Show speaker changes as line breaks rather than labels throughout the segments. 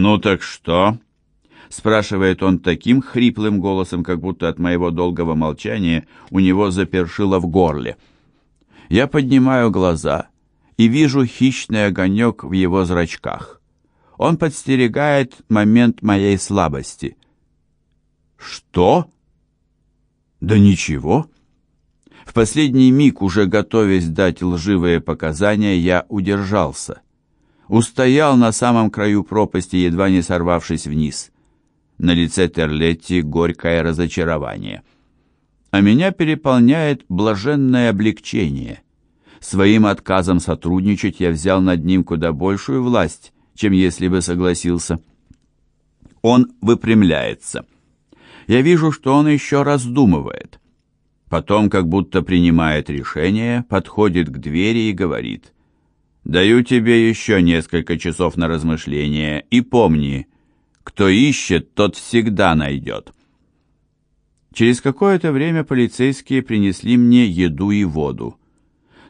«Ну так что?» — спрашивает он таким хриплым голосом, как будто от моего долгого молчания у него запершило в горле. Я поднимаю глаза и вижу хищный огонек в его зрачках. Он подстерегает момент моей слабости. «Что?» «Да ничего». В последний миг, уже готовясь дать лживые показания, я удержался. Устоял на самом краю пропасти, едва не сорвавшись вниз. На лице Терлетти горькое разочарование. А меня переполняет блаженное облегчение. Своим отказом сотрудничать я взял над ним куда большую власть, чем если бы согласился. Он выпрямляется. Я вижу, что он еще раздумывает. Потом, как будто принимает решение, подходит к двери и говорит, «Даю тебе еще несколько часов на размышление, и помни, кто ищет, тот всегда найдет». Через какое-то время полицейские принесли мне еду и воду.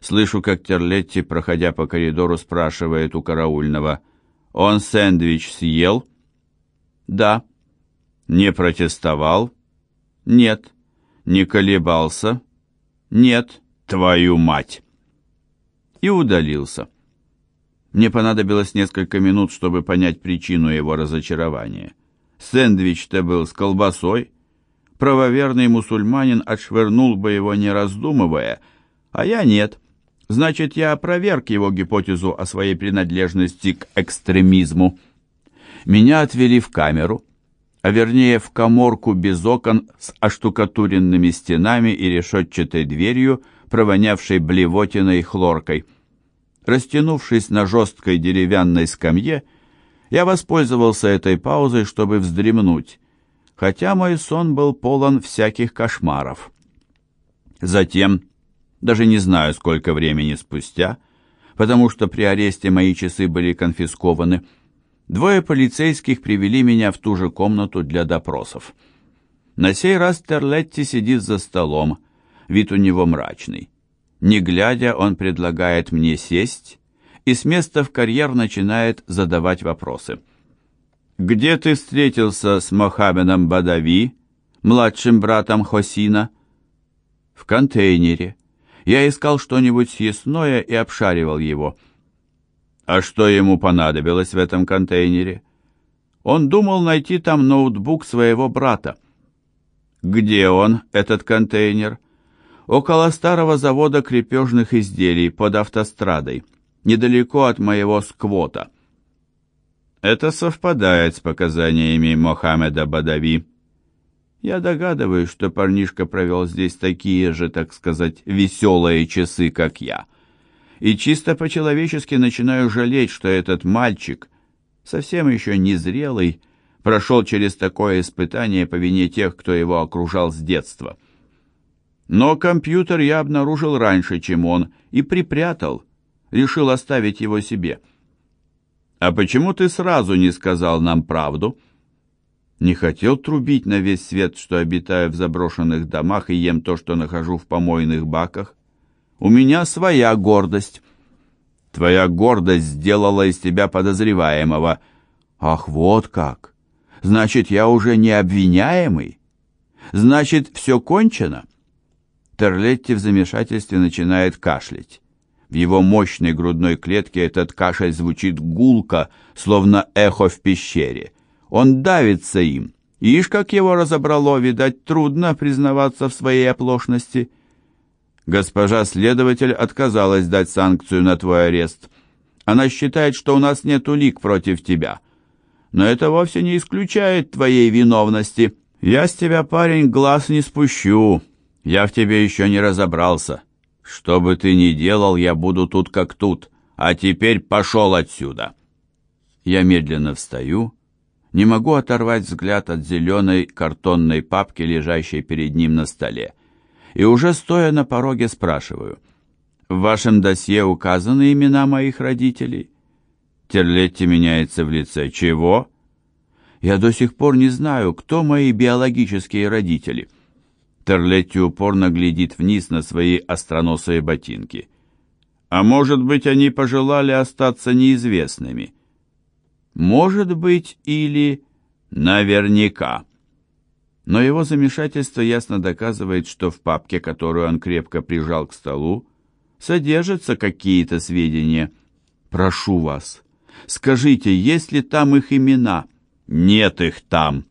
Слышу, как Терлетти, проходя по коридору, спрашивает у караульного, «Он сэндвич съел?» «Да». «Не протестовал?» «Нет». Не колебался? Нет, твою мать. И удалился. Мне понадобилось несколько минут, чтобы понять причину его разочарования. Сэндвич-то был с колбасой. Правоверный мусульманин отшвырнул бы его, не раздумывая, а я нет. Значит, я опроверг его гипотезу о своей принадлежности к экстремизму. Меня отвели в камеру а вернее в коморку без окон с оштукатуренными стенами и решетчатой дверью, провонявшей блевотиной хлоркой. Растянувшись на жесткой деревянной скамье, я воспользовался этой паузой, чтобы вздремнуть, хотя мой сон был полон всяких кошмаров. Затем, даже не знаю, сколько времени спустя, потому что при аресте мои часы были конфискованы, Двое полицейских привели меня в ту же комнату для допросов. На сей раз Терлетти сидит за столом, вид у него мрачный. Не глядя, он предлагает мне сесть, и с места в карьер начинает задавать вопросы. «Где ты встретился с Мохаммедом Бадави, младшим братом Хосина?» «В контейнере. Я искал что-нибудь съестное и обшаривал его». А что ему понадобилось в этом контейнере? Он думал найти там ноутбук своего брата. Где он, этот контейнер? Около старого завода крепежных изделий под автострадой, недалеко от моего сквота. Это совпадает с показаниями Мохаммеда Бадави. Я догадываюсь, что парнишка провел здесь такие же, так сказать, веселые часы, как я и чисто по-человечески начинаю жалеть, что этот мальчик, совсем еще незрелый, прошел через такое испытание по вине тех, кто его окружал с детства. Но компьютер я обнаружил раньше, чем он, и припрятал, решил оставить его себе. «А почему ты сразу не сказал нам правду?» Не хотел трубить на весь свет, что обитаю в заброшенных домах и ем то, что нахожу в помойных баках. У меня своя гордость. Твоя гордость сделала из тебя подозреваемого. Ах, вот как! Значит, я уже не обвиняемый? Значит, все кончено? Терлетти в замешательстве начинает кашлять. В его мощной грудной клетке этот кашель звучит гулко, словно эхо в пещере. Он давится им. Ишь, как его разобрало, видать, трудно признаваться в своей оплошности. Госпожа следователь отказалась дать санкцию на твой арест. Она считает, что у нас нет улик против тебя. Но это вовсе не исключает твоей виновности. Я с тебя, парень, глаз не спущу. Я в тебе еще не разобрался. Что бы ты ни делал, я буду тут как тут. А теперь пошел отсюда. Я медленно встаю, не могу оторвать взгляд от зеленой картонной папки, лежащей перед ним на столе и уже стоя на пороге спрашиваю. «В вашем досье указаны имена моих родителей?» Терлетти меняется в лице. «Чего?» «Я до сих пор не знаю, кто мои биологические родители». Терлетти упорно глядит вниз на свои остроносые ботинки. «А может быть, они пожелали остаться неизвестными?» Может быть или наверняка. Но его замешательство ясно доказывает, что в папке, которую он крепко прижал к столу, содержатся какие-то сведения. Прошу вас, скажите, есть ли там их имена? Нет их там.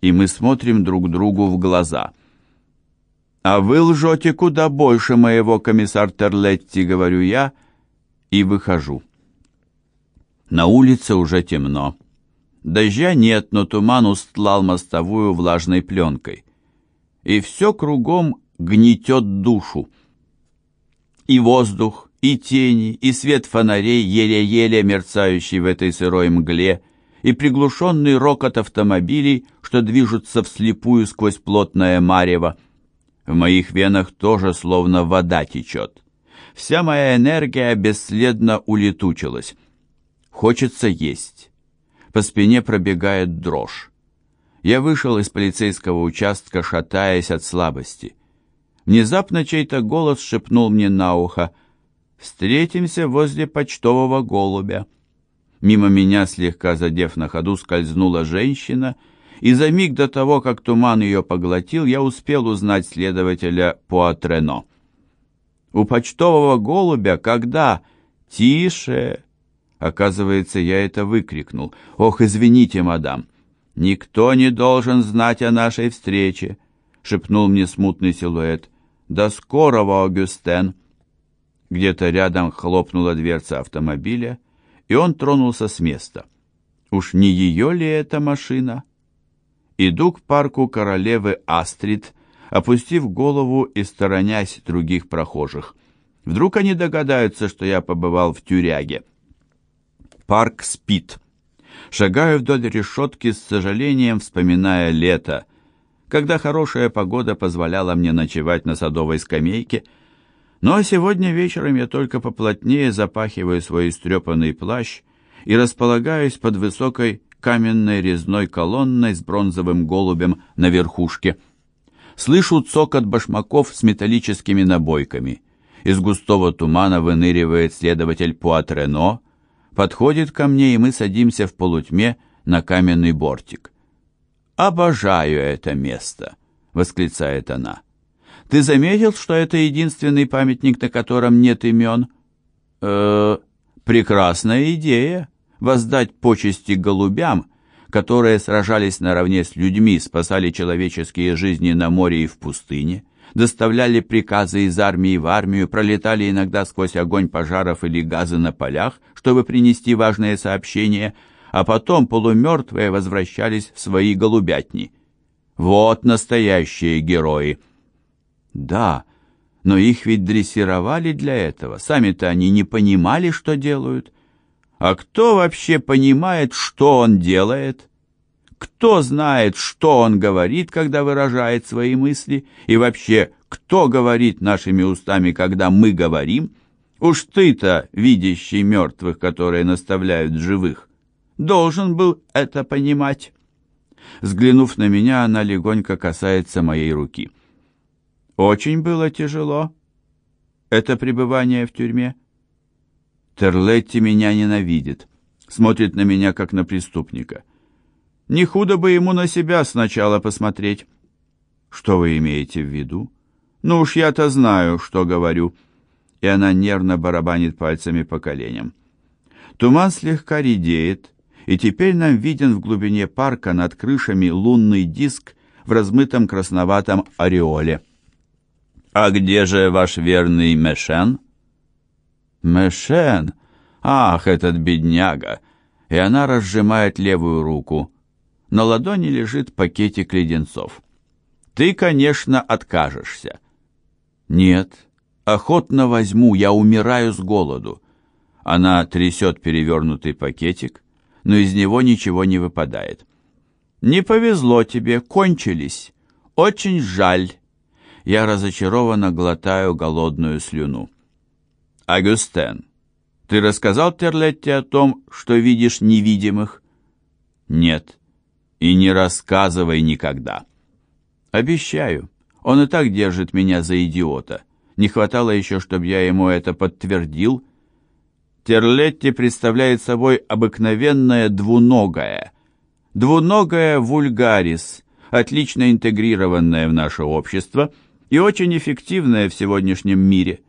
И мы смотрим друг другу в глаза. А вы лжете куда больше моего, комиссар Терлетти, говорю я, и выхожу. На улице уже темно. Дождя нет, но туман устлал мостовую влажной пленкой. И все кругом гнетет душу. И воздух, и тени, и свет фонарей, еле-еле мерцающий в этой сырой мгле, и приглушенный рокот автомобилей, что движутся вслепую сквозь плотное марево. В моих венах тоже словно вода течет. Вся моя энергия бесследно улетучилась. Хочется есть. По спине пробегает дрожь. Я вышел из полицейского участка, шатаясь от слабости. Внезапно чей-то голос шепнул мне на ухо «Встретимся возле почтового голубя». Мимо меня, слегка задев на ходу, скользнула женщина, и за миг до того, как туман ее поглотил, я успел узнать следователя Пуатрено. «У почтового голубя когда?» «Тише!» Оказывается, я это выкрикнул. «Ох, извините, мадам!» «Никто не должен знать о нашей встрече!» — шепнул мне смутный силуэт. «До скорого, Огюстен!» Где-то рядом хлопнула дверца автомобиля, и он тронулся с места. Уж не ее ли эта машина? Иду к парку королевы Астрид, опустив голову и сторонясь других прохожих. Вдруг они догадаются, что я побывал в тюряге. Парк спит. Шагаю вдоль решетки с сожалением, вспоминая лето, когда хорошая погода позволяла мне ночевать на садовой скамейке, но сегодня вечером я только поплотнее запахиваю свой истрепанный плащ и располагаюсь под высокой каменной резной колонной с бронзовым голубем на верхушке. Слышу цокот башмаков с металлическими набойками. Из густого тумана выныривает следователь Пуатрено, подходит ко мне, и мы садимся в полутьме на каменный бортик. «Обожаю это место!» — восклицает она. «Ты заметил, что это единственный памятник, на котором нет имен?» «Э-э, прекрасная идея — воздать почести голубям, которые сражались наравне с людьми, спасали человеческие жизни на море и в пустыне, доставляли приказы из армии в армию, пролетали иногда сквозь огонь пожаров или газы на полях, чтобы принести важные сообщения — а потом полумертвые возвращались в свои голубятни. Вот настоящие герои. Да, но их ведь дрессировали для этого. Сами-то они не понимали, что делают. А кто вообще понимает, что он делает? Кто знает, что он говорит, когда выражает свои мысли? И вообще, кто говорит нашими устами, когда мы говорим? Уж ты-то, видящий мертвых, которые наставляют живых должен был это понимать. Взглянув на меня, она легонько касается моей руки. Очень было тяжело. Это пребывание в тюрьме. Терлетти меня ненавидит, смотрит на меня как на преступника. Не худо бы ему на себя сначала посмотреть. Что вы имеете в виду? Ну уж я-то знаю, что говорю. И она нервно барабанит пальцами по коленям. Туман слегка редеет, и теперь нам виден в глубине парка над крышами лунный диск в размытом красноватом ореоле. «А где же ваш верный Мешен?» «Мешен? Ах, этот бедняга!» И она разжимает левую руку. На ладони лежит пакетик леденцов. «Ты, конечно, откажешься». «Нет, охотно возьму, я умираю с голоду». Она трясет перевернутый пакетик, но из него ничего не выпадает. «Не повезло тебе, кончились. Очень жаль». Я разочарованно глотаю голодную слюну. «Агюстен, ты рассказал Терлетте о том, что видишь невидимых?» «Нет. И не рассказывай никогда». «Обещаю. Он и так держит меня за идиота. Не хватало еще, чтобы я ему это подтвердил». Терлетти представляет собой обыкновенное двуногое. Двуногое вульгарис, отлично интегрированное в наше общество и очень эффективное в сегодняшнем мире.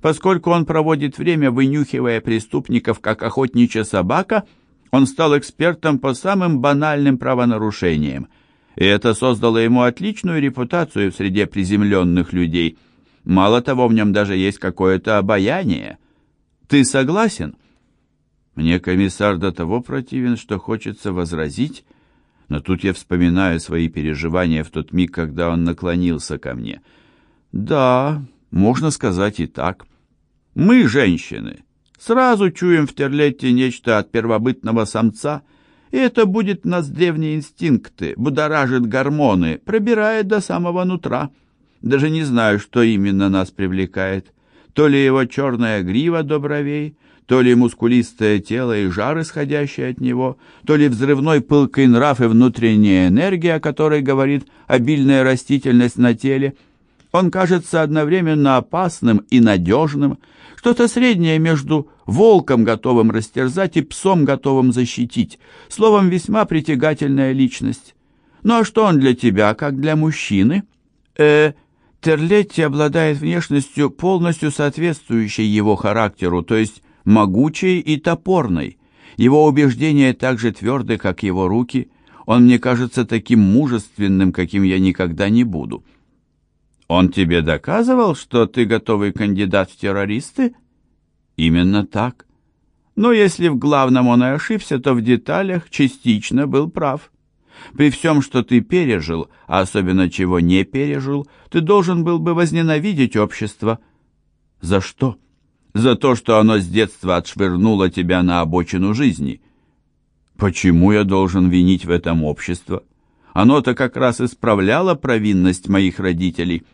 Поскольку он проводит время, вынюхивая преступников, как охотничья собака, он стал экспертом по самым банальным правонарушениям, и это создало ему отличную репутацию в среде приземленных людей. Мало того, в нем даже есть какое-то обаяние. Ты согласен? Мне комиссар до того противен, что хочется возразить, но тут я вспоминаю свои переживания в тот миг, когда он наклонился ко мне. Да, можно сказать и так. Мы, женщины, сразу чуем в Терлетте нечто от первобытного самца, и это будет нас древние инстинкты, будоражит гормоны, пробирает до самого нутра. Даже не знаю, что именно нас привлекает. То ли его черная грива до бровей, то ли мускулистое тело и жар, исходящий от него, то ли взрывной пылкой нрав и внутренняя энергия, о которой говорит обильная растительность на теле. Он кажется одновременно опасным и надежным, что-то среднее между волком, готовым растерзать, и псом, готовым защитить. Словом, весьма притягательная личность. Ну а что он для тебя, как для мужчины? Э, Терлетти обладает внешностью, полностью соответствующей его характеру, то есть могучей и топорной. Его убеждения так же тверды, как его руки. Он мне кажется таким мужественным, каким я никогда не буду. Он тебе доказывал, что ты готовый кандидат в террористы? Именно так. Но если в главном он и ошибся, то в деталях частично был прав. При всем, что ты пережил, а особенно чего не пережил, ты должен был бы возненавидеть общество. За что? за то, что оно с детства отшвырнуло тебя на обочину жизни. Почему я должен винить в этом общество? Оно-то как раз исправляло провинность моих родителей.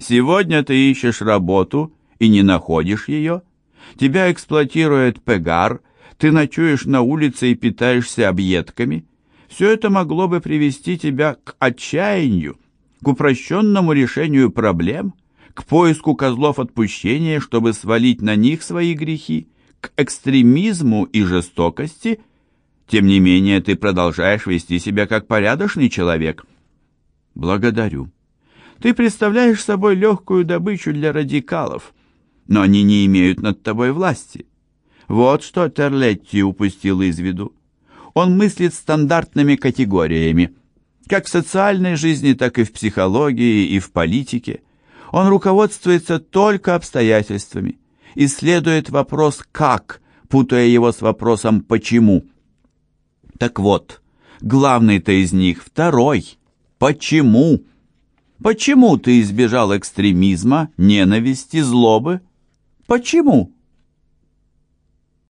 Сегодня ты ищешь работу и не находишь ее. Тебя эксплуатирует Пегар, ты ночуешь на улице и питаешься объедками. Все это могло бы привести тебя к отчаянию, к упрощенному решению проблем – к поиску козлов отпущения, чтобы свалить на них свои грехи, к экстремизму и жестокости, тем не менее ты продолжаешь вести себя как порядочный человек. Благодарю. Ты представляешь собой легкую добычу для радикалов, но они не имеют над тобой власти. Вот что Терлетти упустил из виду. Он мыслит стандартными категориями, как в социальной жизни, так и в психологии и в политике. Он руководствуется только обстоятельствами, исследует вопрос «как», путая его с вопросом «почему». Так вот, главный-то из них второй. Почему? Почему ты избежал экстремизма, ненависти, злобы? Почему?